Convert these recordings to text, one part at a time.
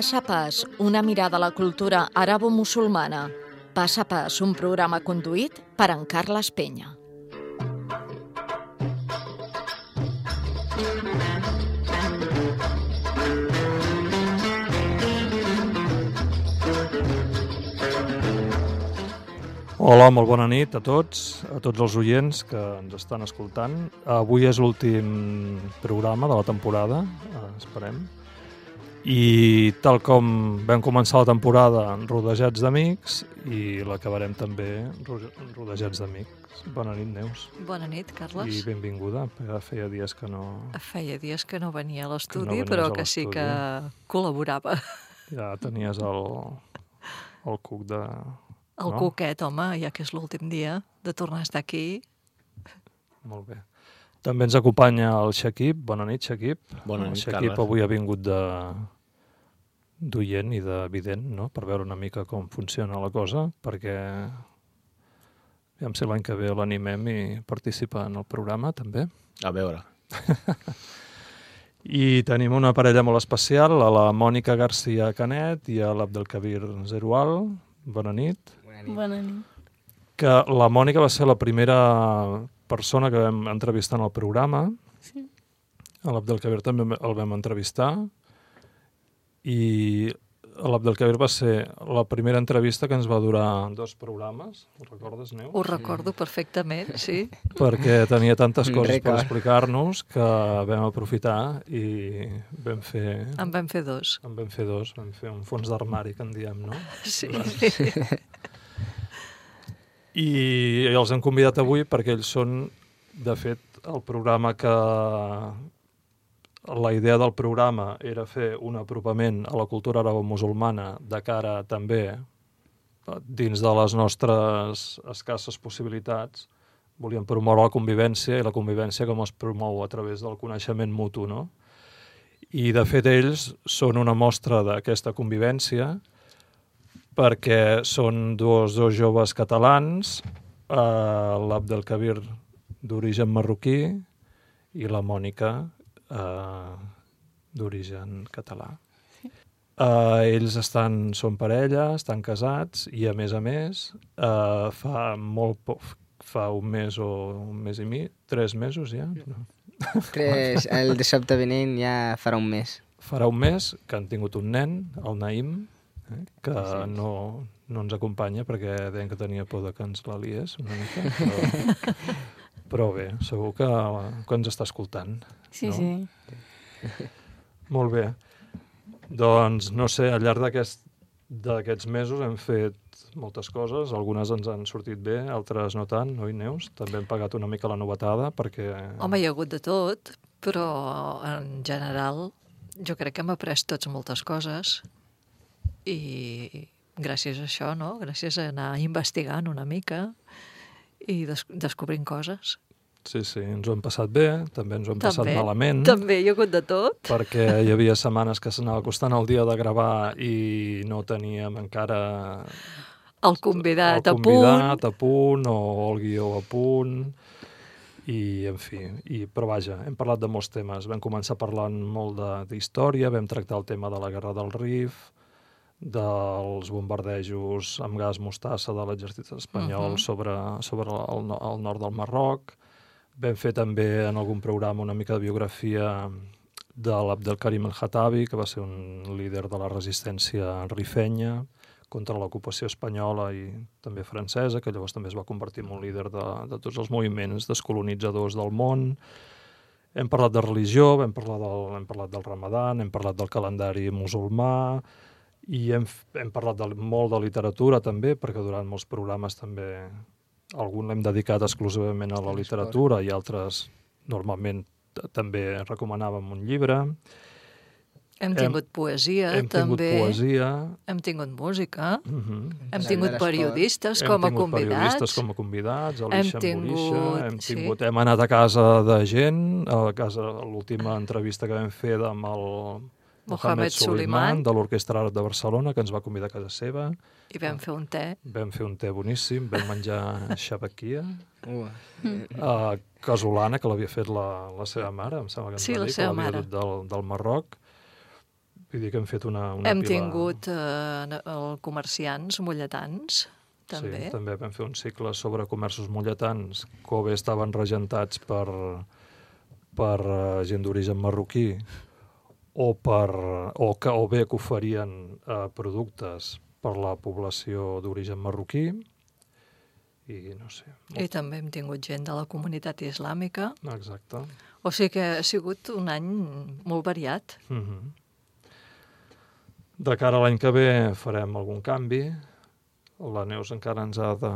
Pas a pas, una mirada a la cultura arabo-musulmana. Pas a pas, un programa conduït per en Carles Penya. Hola, molt bona nit a tots, a tots els oients que ens estan escoltant. Avui és l'últim programa de la temporada, eh, esperem. I tal com vam començar la temporada rodejats d'amics i l'acabarem també ro- rodejats d'amics. Bona nit, Neus. Bona nit, Carles. I benvinguda, feia dies que no... Feia dies que no venia a no l'estudi, venies però que sí que col·laborava. Ja tenies el, el cuc de... El No? cuquet, home, ja que és l'últim dia de tornar a estar aquí. Molt bé. També ens acompanya el Shakib. Bona nit, Shakib. Bona el nit, Shakib Carles. avui ha vingut de d'oient i de vident, no? per veure una mica com funciona la cosa, perquè ja si l'any que ve l'animem i participa en el programa, també. A veure. I tenim una parella molt especial, a la Mònica García Canet i a l'Abdelkabir Zerual. Bona nit. Bona nit. Que la Mònica va ser la primera persona que vam entrevistar en el programa. Sí. A l'Abdelkabir també el vam entrevistar. I l'Abdelkabir va ser la primera entrevista que ens va durar dos programes. Ho recordes, Neus? Ho recordo perfectament, sí. Perquè tenia tantes coses per rècord. explicar-nos que vam aprofitar i vam fer... En vam fer dos. En vam fer dos, vam fer un fons d'armari, que en diem, no? Sí. I els hem convidat avui perquè ells són, de fet, el programa que... La idea del programa era fer un apropament a la cultura arabo-musulmana de cara també eh, dins de les nostres escasses possibilitats. Volíem promoure la convivència i la convivència com es promou a través del coneixement mutu, no? I, de fet, ells són una mostra d'aquesta convivència perquè són dos, dos joves catalans, eh, l'Abdelkabir d'origen marroquí i la Mònica eh, d'origen català. Eh, ells estan, són parella, estan casats i, a més a més, eh, fa molt poc, fa un mes o un mes i mig, tres mesos ja, no? Tres, el dissabte vinent ja farà un mes. farà un mes que han tingut un nen, el Naim, eh, que Sí. no, no ens acompanya perquè deien que tenia por de que ens la liés una mica, però, però bé, segur que, que ens està escoltant. Sí, No? sí. Molt bé. Doncs, no sé, al llarg d'aquest- d'aquests mesos hem fet moltes coses, algunes ens han sortit bé, altres no tant, oi, Neus? També hem pagat una mica la novetada perquè... Home, hi ha hagut de tot, però en general jo crec que hem après tots moltes coses i gràcies a això, no? Gràcies a anar investigant una mica i des descobrint coses. Sí, sí, ens ho hem passat bé, també ens ho hem passat També, malament. També hi ha hagut de tot. perquè hi havia setmanes que s'anava costant el dia de gravar i no teníem encara El convidat, el a punt. convidat a punt o el guió a punt i, en fi, i, però vaja, hem parlat de molts temes. Vam començar parlant molt de- d'història, vam tractar el tema de la Guerra del Rif, dels bombardejos amb gas mostassa de l'exèrcit espanyol Mhm. sobre, sobre el, no- el nord del Marroc. Vam fer també en algun programa una mica de biografia de l'Abdelkarim El Hatabi, que va ser un líder de la resistència rifenya contra l'ocupació espanyola i també francesa, que llavors també es va convertir en un líder de, de tots els moviments descolonitzadors del món. Hem parlat de religió, hem parlat del, hem parlat del ramadan, hem parlat del calendari musulmà, i hem, hem parlat de, molt de literatura també, perquè durant molts programes també algun l'hem dedicat exclusivament a la literatura i altres normalment també recomanàvem un llibre. Hem Hem- tingut poesia, hem tingut també. poesia. Hem tingut música. Uh -huh. Hem tingut periodistes hem com a tingut periodistes convidats. com a convidats, Hem tingut- hem, sí. tingut, hem anat a casa de gent, a casa l'última entrevista que vam fer amb el Mohamed Suleiman. de l'Orquestra Àrab de Barcelona, que ens va convidar a casa seva. I vam fer un te. Vam fer un te boníssim, vam menjar xabaquia, Uh, uh, casolana, que l'havia fet la, la seva mare, em sembla que ens Sí, va la dir, seva que l'havia dut del, del Marroc. Vull dir que hem fet una, una Hem pila... tingut eh, el comerciants molletans, també. Sí, també vam fer un cicle sobre comerços molletans que o bé estaven regentats per, per eh, gent d'origen marroquí o, per, o, que, o bé que oferien eh, productes per la població d'origen marroquí i no sé. I també hem tingut gent de la comunitat islàmica. Exacte. O sigui que ha sigut un any molt variat. Mm -hmm. De cara a l'any que ve farem algun canvi. La Neus encara ens ha de...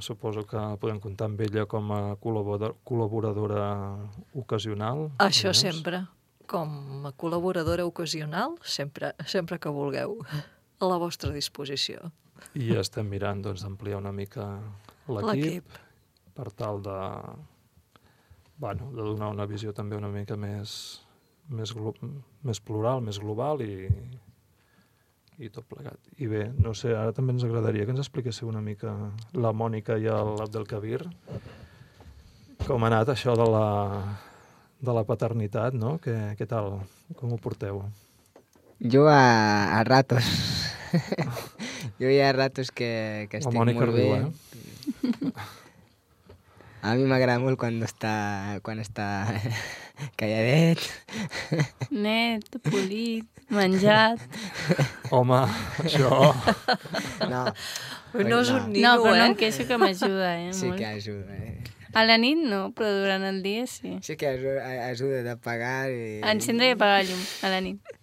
Suposo que podem comptar amb ella com a col·laboradora, ocasional. Això Neus. sempre. Com a col·laboradora ocasional, sempre, sempre que vulgueu. A la vostra disposició. I estem mirant doncs, d'ampliar una mica l'equip per tal de, bueno, de donar una visió també una mica més, més, més plural, més global i, i tot plegat. I bé, no sé, ara també ens agradaria que ens expliquéssiu una mica la Mònica i el Abdelkabir com ha anat això de la, de la paternitat, no? Què, què tal? Com ho porteu? Jo a, a ratos. jo hi ha ratos que, que estic molt bé. riu, eh? A mi m'agrada molt quan està, quan està calladet. Net, polit, menjat... Home, això... No, no és no. un no, nino, però no eh? em queixo que m'ajuda, eh? sí molt. que ajuda. Eh? A la nit no, però durant el dia sí. Sí que ajuda, ajuda d'apagar i... Encendre i apagar el llum a la nit.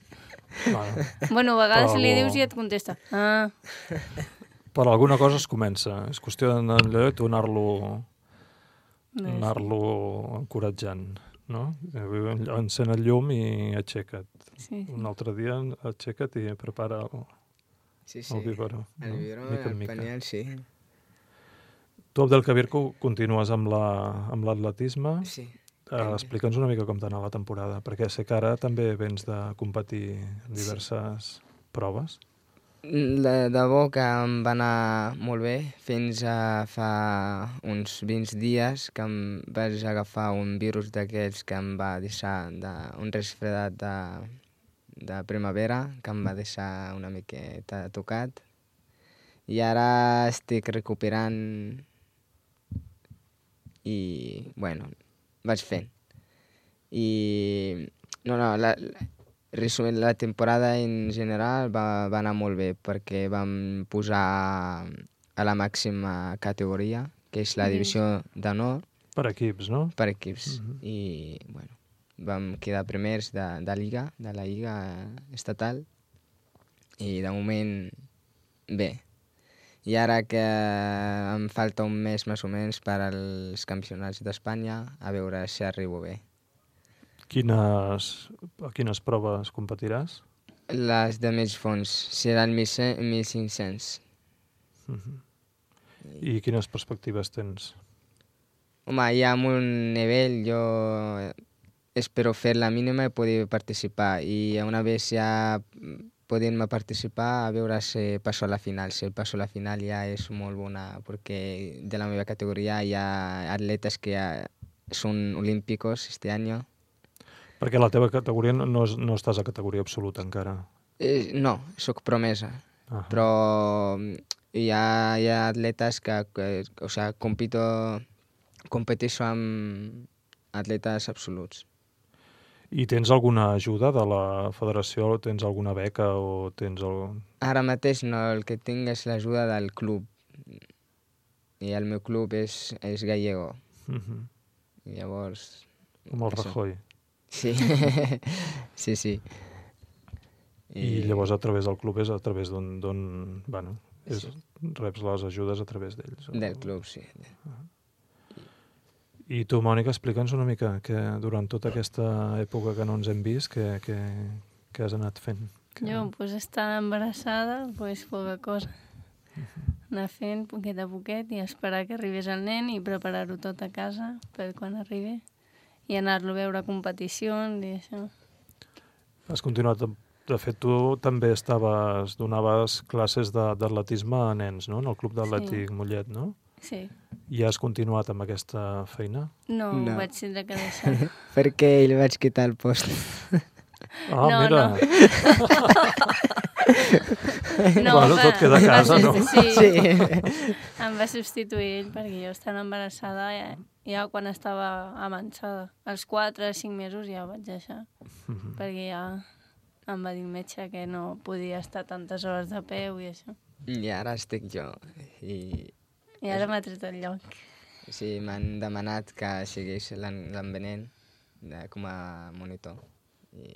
Bueno, Bueno, a vegades Però- li dius i et contesta. Ah, per alguna cosa es comença. És qüestió d'anar-lo anar-lo res. anar-lo encoratjant, no? Encén el llum i aixeca't. Sí, sí. Un altre dia aixeca't i prepara el, Sí, el biberó. El no? biberó, mica en el mica. panial, sí. Tu, Abdelkabir, co- continues amb la- amb l'atletisme. Sí. Uh, Explica'ns una mica com t'ha anat la temporada, perquè sé que ara també vens de competir en diverses proves. De, de bo que em va anar molt bé fins a fa uns 20 dies que em vaig agafar un virus d'aquells que em va deixar de, un resfredat de, de primavera que em va deixar una miqueta tocat i ara estic recuperant i, bueno, vaig fent. I, no, no, la, la, resumint, la temporada en general va, va anar molt bé perquè vam posar a la màxima categoria, que és la divisió d'honor Per equips, no? per equips. Mhm. I, bueno, vam quedar primers de, de Liga, de la Lliga estatal, i de moment bé. I ara que em falta un mes més o menys per als campionats d'Espanya, a veure si arribo bé. Quines, a quines proves competiràs? Les de mig fons seran 1.500. Mhm. I quines perspectives tens? Home, ja amb un nivell jo espero fer la mínima i poder participar. I una vegada ja podent participar, a veure si passo a la final. Si passo a la final ja és molt bona, perquè de la meva categoria hi ha atletes que ja són olímpicos este año. Perquè la teva categoria no, no, no estàs a categoria absoluta encara. Eh, no, sóc promesa. Ah. però mm, hi ha, hi ha atletes que, que o sea, compito, competeixo amb atletes absoluts. I tens alguna ajuda de la federació? Tens alguna beca o tens el... Ara mateix no, el que tinc és l'ajuda del club. I el meu club és, és gallego. Mhm. I llavors... Com el Això. Rajoy. Sí, sí, sí. I llavors a través del club és a través d'on... d'on- Bueno, és, Sí. reps les ajudes a través d'ells. Del club, sí. I tu, Mònica, explica'ns una mica que durant tota aquesta època que no ens hem vist, què, què, què has anat fent? Que... Jo, pues, estar embarassada, pues, poca cosa. Anar fent poquet a poquet i esperar que arribés el nen i preparar-ho tot a casa per quan arribi. I anar-lo a veure a competicions i això. Has continuat... De fet, tu també estaves... Donaves classes d'atletisme a nens, no? En el Club d'Atlètic sí. Mollet, no? Sí. I has continuat amb aquesta feina? No, No. no. vaig tindre que deixar. Per què ell vaig quitar el post? Ah, No, mira. no. Bueno, tot queda a va casa, no? substi- Sí. Em va substituir ell perquè jo estant embarassada ja, ja quan estava avançada. Als 4 o 5 mesos ja ho vaig deixar. Mhm. Perquè ja em va dir el metge que no podia estar tantes hores de peu i això. I ara estic jo. I I ara m'ha tret el lloc. sí, m'han demanat que l'en- l'envenent de, com a monitor. I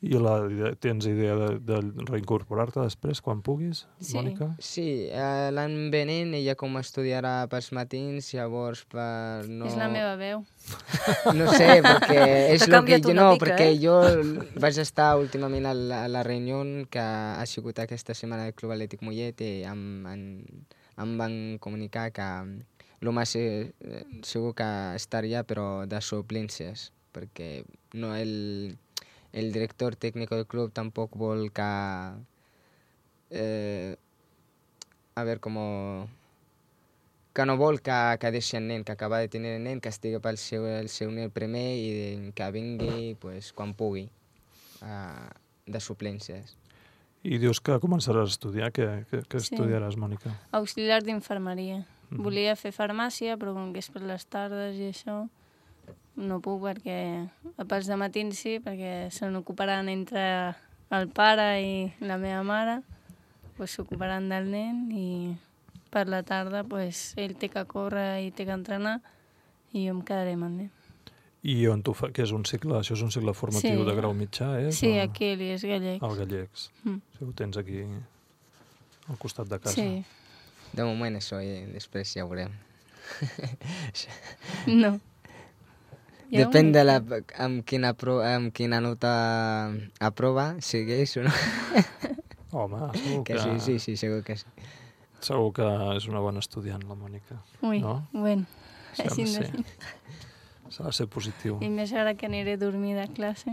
I la, tens idea de, de reincorporar-te després, quan puguis, Sí. Mònica? Sí, eh, l'any venent ella com estudiarà pels matins, llavors per no... És la meva veu. No sé, perquè és el que jo no, mica, perquè eh? jo vaig estar últimament a la, a la reunió que ha sigut aquesta setmana del Club Atlètic Mollet i em, em, em van comunicar que més se- eh, segur que estaria però de suplències, perquè no el, el director tècnic del club tampoc vol que... Eh, a veure, com que no vol que, que deixi el nen, que acaba de tenir el nen, que estigui pel seu, el seu nen primer i que vingui pues, quan pugui, uh, de suplències. I dius que començaràs a estudiar. Què, què, què Sí. estudiaràs, Mònica? Auxiliar d'infermeria. Mhm. Volia fer farmàcia, però com que és per les tardes i això, no puc perquè a pels de matins sí, perquè se n'ocuparan entre el pare i la meva mare, pues s'ocuparan del nen i per la tarda pues, ell té que córrer i té que entrenar i jo em quedaré amb el nen. I on tu fa, que és un cicle, això és un cicle formatiu Sí. de grau mitjà, és? Sí, o- aquí és gallec. Al Gallecs. Mm. Sí, ho tens aquí al costat de casa. Sí, De moment això, i després ja ho veurem. no. Ha Depèn de la, amb, quina pro, amb quina nota aprova, segueix o no. Home, segur que, Que sí, sí, sí, segur que sí. segur que és una bona estudiant, la Mònica. Ui, No? bueno. Sembla Així ser. S'ha de ser positiu. I més ara que aniré a dormir de classe.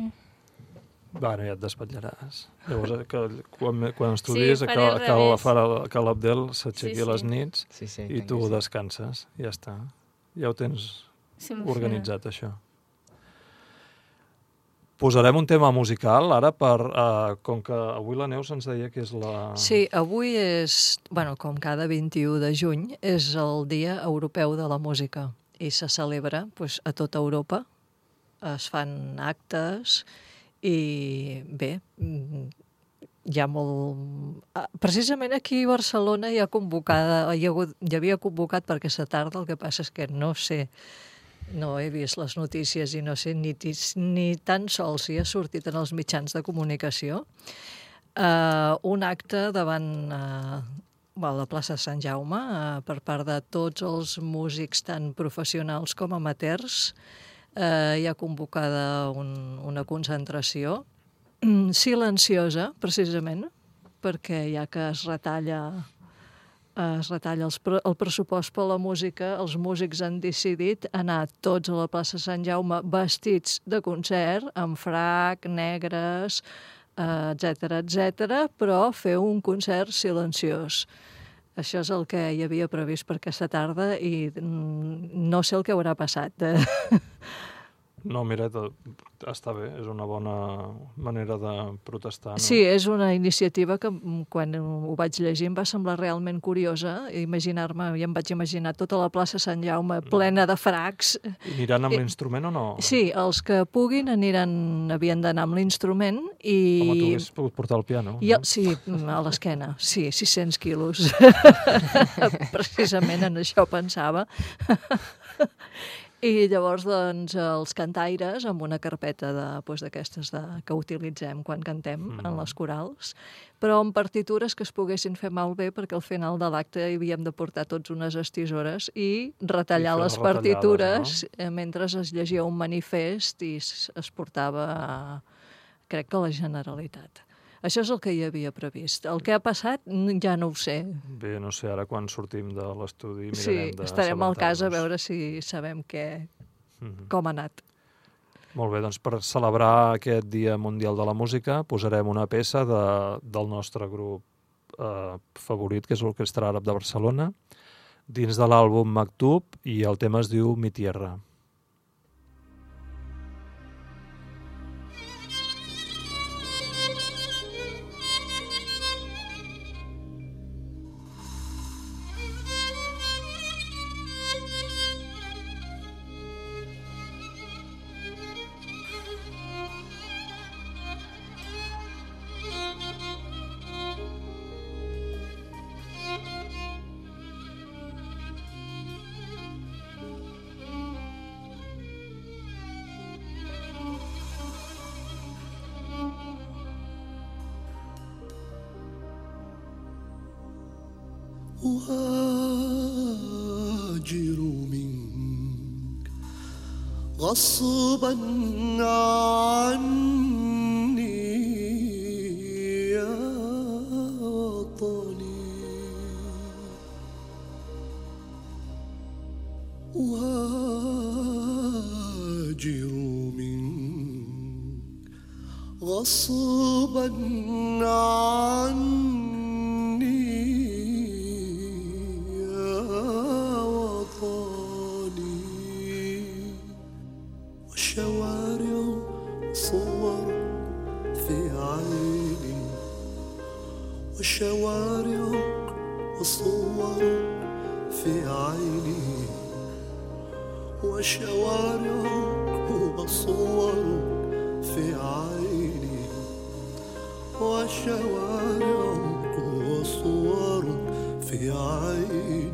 Bueno, ja et desvetllaràs. Llavors, eh, que, quan, quan estudies, faré que, que, la, farà- que l'Abdel s'aixequi Sí, a les sí. nits Sí, sí, i tu sí. descanses. Ja està. Ja ho tens Solucionat. organitzat, això. Posarem un tema musical ara per... Uh, com que avui la Neus ens deia que és la... Sí, avui és, bueno, com cada 21 de juny, és el Dia Europeu de la Música i se celebra pues, a tota Europa. Es fan actes i bé, mm, hi ha molt... ah, Precisament aquí a Barcelona hi ha convocada, hi, ha hagut, hi havia convocat per aquesta tarda, el que passa és que no sé, no he vist les notícies i no sé ni, ni tan sols si ha sortit en els mitjans de comunicació, uh, un acte davant uh, a la plaça Sant Jaume uh, per part de tots els músics, tant professionals com amateurs. Uh, hi ha convocada un, una concentració silenciosa, precisament, perquè ja que es retalla eh, es retalla els, el pressupost per la música, els músics han decidit anar tots a la plaça Sant Jaume vestits de concert, amb frac, negres, etc etc, però fer un concert silenciós. Això és el que hi havia previst per aquesta tarda i mm, no sé el que haurà passat. Eh? No, mira, està bé, és una bona manera de protestar. No? Sí, és una iniciativa que mm, quan ho vaig llegir em va semblar realment curiosa, imaginar-me, ja em vaig imaginar tota la plaça Sant Jaume plena de fracs, I Aniran amb I- l'instrument o no? Sí, els que puguin aniran, havien d'anar amb l'instrument i... Home, tu pogut portar el piano. I, no? sí, a l'esquena, sí, 600 quilos. Precisament en això pensava. I llavors, doncs, els cantaires amb una carpeta de, doncs, d'aquestes de, que utilitzem quan cantem mm. en les corals, però amb partitures que es poguessin fer malbé perquè al final de l'acte hi havíem de portar tots unes estisores i retallar I les partitures retallades, eh, mentre es llegia un manifest i es, es portava, a, crec que a la Generalitat. Això és el que hi havia previst. El que ha passat ja no ho sé. Bé, no sé, ara quan sortim de l'estudi Sí, mirarem de estarem al cas a veure si sabem què, Mhm. com ha anat. Molt bé, doncs per celebrar aquest Dia Mundial de la Música posarem una peça de, del nostre grup eh, favorit, que és l'Orquestra Àrab de Barcelona, dins de l'àlbum Maktub, i el tema es diu Mi Tierra. أهاجر منك غصبا عنك شوارع صور وشوارع وصور في عيني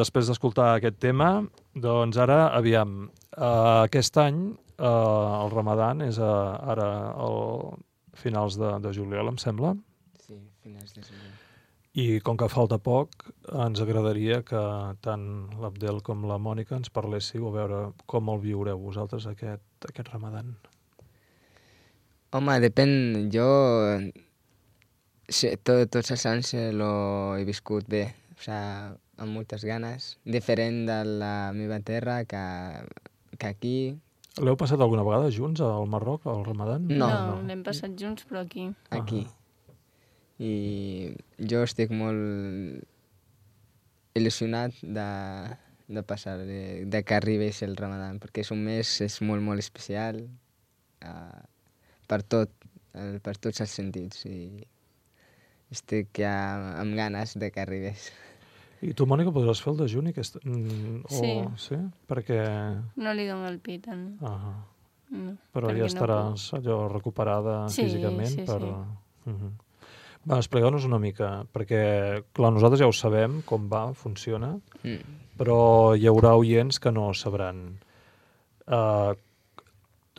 després d'escoltar aquest tema, doncs ara, aviam, uh, aquest any uh, el Ramadan és uh, ara al finals de, de juliol, em sembla, Sí, finals de juliol. i com que falta poc, ens agradaria que tant l'Abdel com la Mònica ens parléssiu a veure com el viureu vosaltres aquest, aquest Ramadan. Home, depèn, jo sí, to, tots els anys lo he viscut bé, o sea, amb moltes ganes, diferent de la meva terra que, que aquí, L'heu passat alguna vegada junts al Marroc, al Ramadan? No. no, l'hem passat junts, però aquí. aquí. I jo estic molt il·lusionat de, de passar, de, de que arribés el Ramadan, perquè és un mes és molt, molt especial uh, per tot, eh, per tots els sentits. I estic ja amb ganes de que arribés. I tu, Mònica, podràs fer el dejuni? Aquest... Mm, o... Sí. sí. Perquè... No li dono el pit, no. Ah, no però perquè ja estaràs allò recuperada Sí, físicament sí, per... sí. Uh -huh. Va, expliqueu-nos una mica, perquè, clar, nosaltres ja ho sabem, com va, funciona, Mm. però hi haurà oients que no sabran. Uh,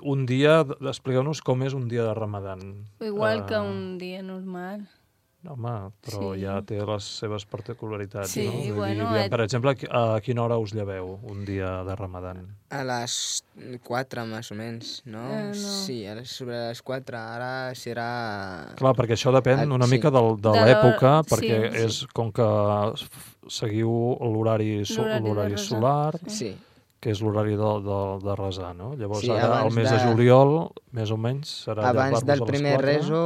un dia, expliqueu-nos com és un dia de Ramadan. No. Igual que Ah. un dia normal. Home, però Sí. ja té les seves particularitats, Sí, no? Dir, bueno, eh, Per exemple, a qui- a quina hora us lleveu un dia de Ramadan? A les 4, més o menys, no? Eh, no. Sí, a les, sobre les 4. Ara serà... Clar, perquè això depèn Ah, una sí. mica del, de De l'època, perquè sí. és com que seguiu l'horari solar, Sí, que és l'horari de, de, de resar, no? Llavors, Sí, ara, al abans mes de... de- juliol, més o menys, serà abans del primer 4. reso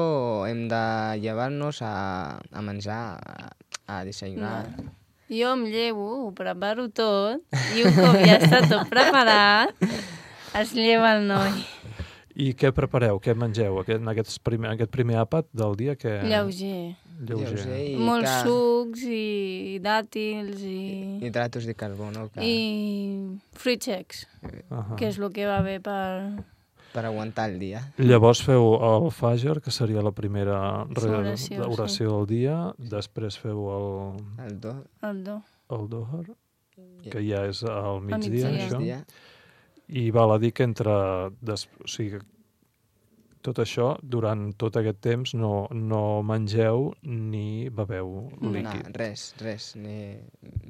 hem de llevar-nos a, a menjar, a, a desayunar. No. Jo em llevo, ho preparo tot, i un cop ja està tot preparat, es lleva el noi. I què prepareu? Què mengeu aquest, en aquest primer, aquest primer àpat del dia? Que... Lleuger. Lleuger. Lleuger i Molts que- sucs i dàtils i, Hidratos de carbó, no? Que, i fruits secs, Uh -huh. que és el que va bé per... Per aguantar el dia. Llavors feu el Fajr, que seria la primera re... Oració, sí. oració del dia, després feu el, El do, El do. el Dohar, que ja és al migdia, migdia. això. migdia. I val a dir que entre... Des... O sigui, tot això, durant tot aquest temps, no, no mengeu ni bebeu No, líquid. res, res, ni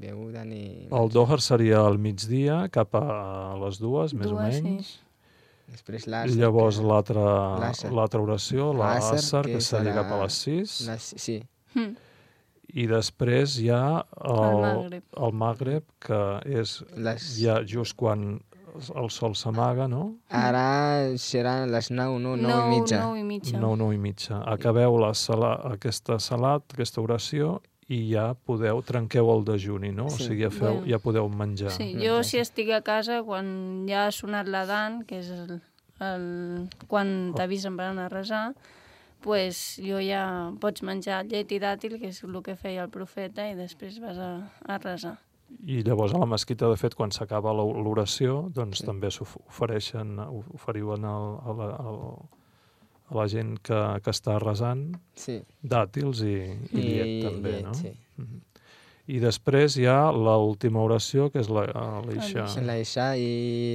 beguda ni... El Dohar seria al migdia, cap a les dues, més o Dues, sí. menys. Després l'àcer. Llavors l'altra oració, l'Àcer, que que seria la- cap a les 6. Les, sí, Hm. I després hi ha el, El Magreb. el Magreb, que és les... ja just quan el sol s'amaga, no? Ara seran les 9, no? 9 Nou, i mitja. nou i mitja. 9, 9 i mitja. Acabeu la sala, aquesta salat, aquesta oració, i ja podeu, trenqueu el dejuni, no? Sí. O sigui, ja, feu, ja podeu menjar. Sí, jo si estic a casa, quan ja ha sonat l'Adan, que és el, el, quan t'avisen per anar a resar, pues jo ja pots menjar llet i dàtil, que és el que feia el profeta, i després vas a, a resar. I llavors a la mesquita, de fet, quan s'acaba l'o- l'oració, doncs sí. també s'ofereixen, oferiuen a, la, al, a la gent que, que està resant Sí. dàtils i, i, I llet, també, llet, no? sí. Mhm. I després hi ha l'última oració, que és l'Isha. L'Aixà i...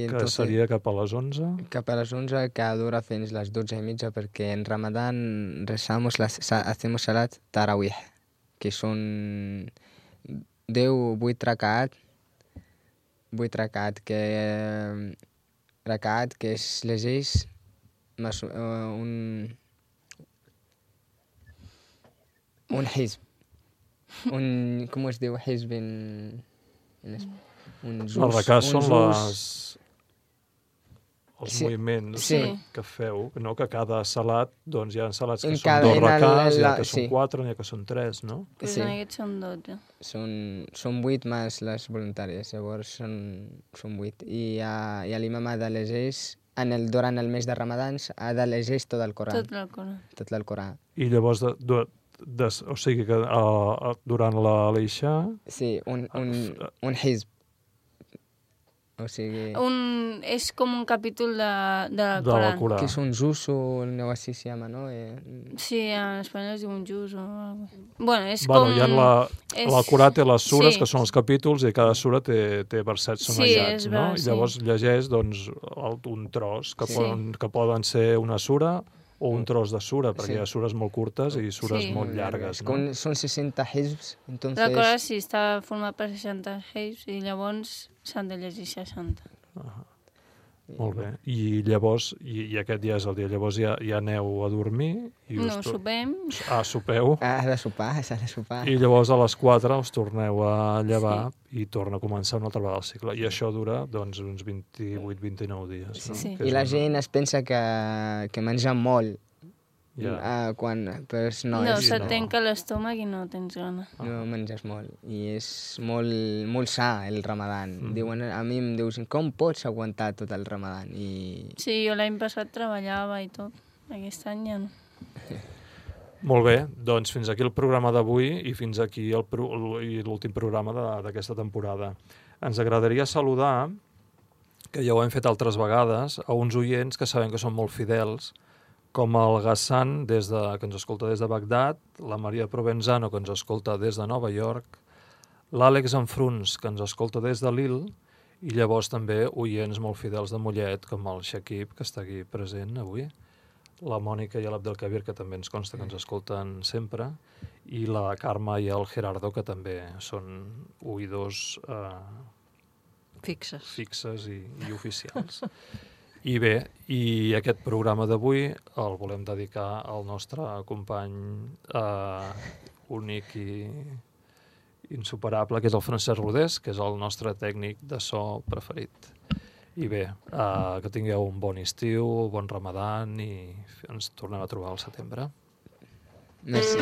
que entonces- seria cap a les 11. Cap a las 11 que dura fins les 12 i mitja perquè en Ramadán rezamos las, hacemos salat tarawih que són 10, 8 rakat 8 rakat que rakat que es llegeix uh, un un hizb un, com es diu hizb en, en es, uns Els recats són les, els Sí, moviments sí. que feu, no? que cada salat, doncs hi ha salats que En són cada- dos recats, hi ha que són sí. quatre, n'hi ha que són tres, no? Pues Sí. en aquests són 12. Són, són 8 més les voluntàries, llavors són, són 8. I, uh, i l'imam ha de llegeix, en el, durant el mes de ramadans, ha de llegeix tot el Corà. Tot l'Alcorà. Tot el Corà. I llavors, de, de, de, o sigui que uh, durant la l'Isha, Sí, un, un, un hizb. O sigui, Un, és com un capítol de, de De la Coran. Corà. que és un jusso, algo així se llama, no? Eh, Sí, en espanyol es diu un jus o... algo així. Bueno, és Bueno, com... hi ha la, és- la Corà té les sures, sí. que són els capítols, i cada sura té, té versets Sí, sonejats, és no? ver- I sí. llavors llegeix, doncs, un tros, que, Sí. poden, que poden ser una sura o un tros de sura, perquè Sí. hi ha sures molt curtes i sures Sí. molt llargues, no? Com, són 60 hizbs, entonces... La Corà sí, està format per 60 heis i llavors s'han de llegir 60. Molt bé. I llavors, i, i aquest dia és el dia, llavors ja, ja aneu a dormir i us No, to- sopem, Ah, sopeu. Ah, de sopar, s'ha de sopar. I llavors a les 4 us torneu a llevar i torna a començar una altra vegada el cicle. I això dura doncs, uns 28-29 dies. No? Sí. I la gent es pensa que, que menja molt Ja. ah, quan... Però és- no, se't no. tanca l'estómac i no tens gana. no menges molt. I és molt, molt sa el ramadan. Mhm. Diuen, a mi em dius, com pots aguantar tot el ramadan? I Sí, jo l'any passat treballava i tot. Aquest any ja no. Molt bé, doncs fins aquí el programa d'avui i fins aquí el pro- i l'últim programa de- d'aquesta temporada. Ens agradaria saludar, que ja ho hem fet altres vegades, a uns oients que sabem que són molt fidels, com el Gassan, des de, que ens escolta des de Bagdad, la Maria Provenzano, que ens escolta des de Nova York, l'Àlex Enfruns, que ens escolta des de Lille, i llavors també oients molt fidels de Mollet, com el Shakib, que està aquí present avui, la Mònica i l'Abdelkabir, que també ens consta que ens escolten sempre, i la Carme i el Gerardo, que també són oïdors eh, Fixes. fixes i, i oficials. I bé, i aquest programa d'avui el volem dedicar al nostre company eh, únic i insuperable, que és el Francesc Rodés, que és el nostre tècnic de so preferit. I bé, eh, que tingueu un bon estiu, bon ramadan i ens tornem a trobar al setembre. merci.